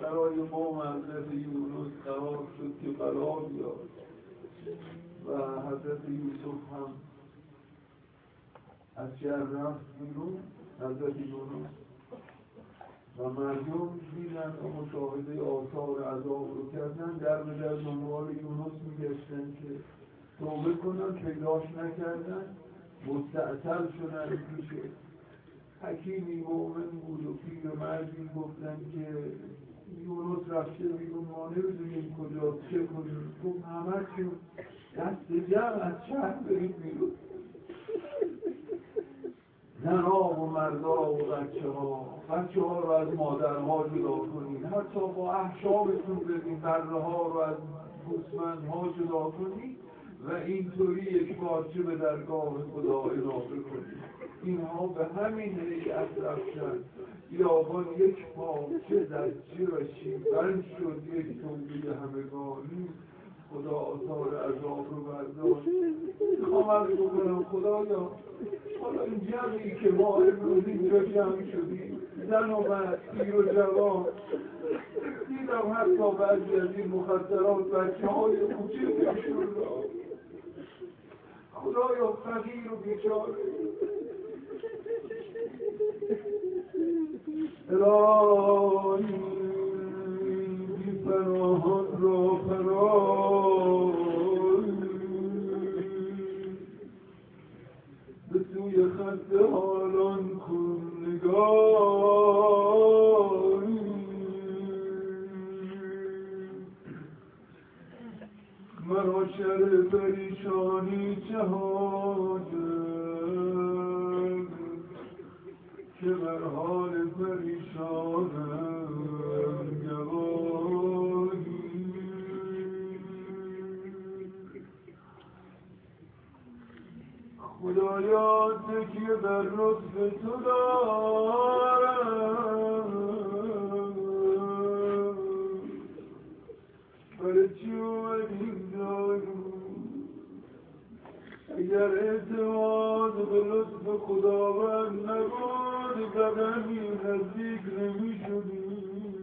برای ما منزل یونس قرار شد که بلا بیاد و حضرت یوسف هم از شهر رفت بیرون حضرت یونس و مردم دیدن و مشاهده آثار عذاب رو کردن در به در دنبال یونس میگشتن که توبه کنن پیداش نکردن مستعصل شدن پیش حکیمی مؤمن بود و پیر مردی گفتن که یونس رفته بیرون ما نمی‌دونیم کجا چه کنیم گفت همه چون دست جمع از شهر برید بیرون. زنها و مردا و بچه ها بچه ها رو از مادرها جدا کنید حتی با احشابتون بدین بره ها رو از گوسمند ها جدا کنید و اینطوری یک پارچه به درگاه خدا اضافه کنید اینها به همین هیئت رفتن. یابان یک پارچه در جیرشی بند شد یک توبه همگانی. خدا آثار عذاب رو برداشت. می‌خوام عرض بکنم خدایا حالا این جمعی که ما امروز اینجا جمع شدیم زن و مرد پیر و جوان. دیدم حتی بعضی از این مخدرات بچه های کوچه بشون را خدایا فقیر و بیچاره. بی پناهان را پناهی به سوی حالان کن نگاهی مرا شر پریشانی حاجت که بر حال پریشانم گواهی خدایا تکیه بر لطف تو دارم. خداوند نبود قدمی نزدیک نمی شدیم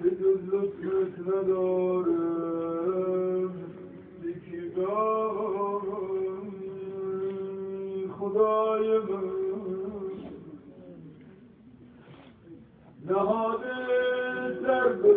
به جز لطفت ندارم. یکی خدای من. نهاده سر به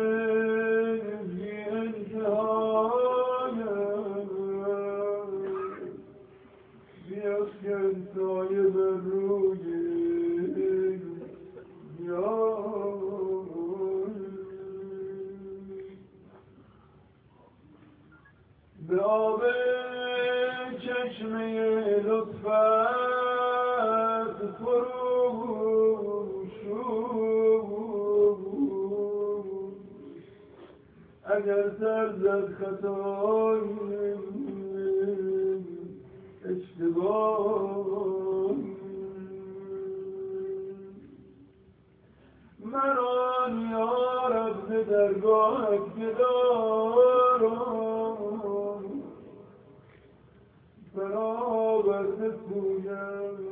آب چشمه لطفت فرو شد اگر سر زد خطای اشتباه من آن یارت به درگاهت بدارم برابر سویم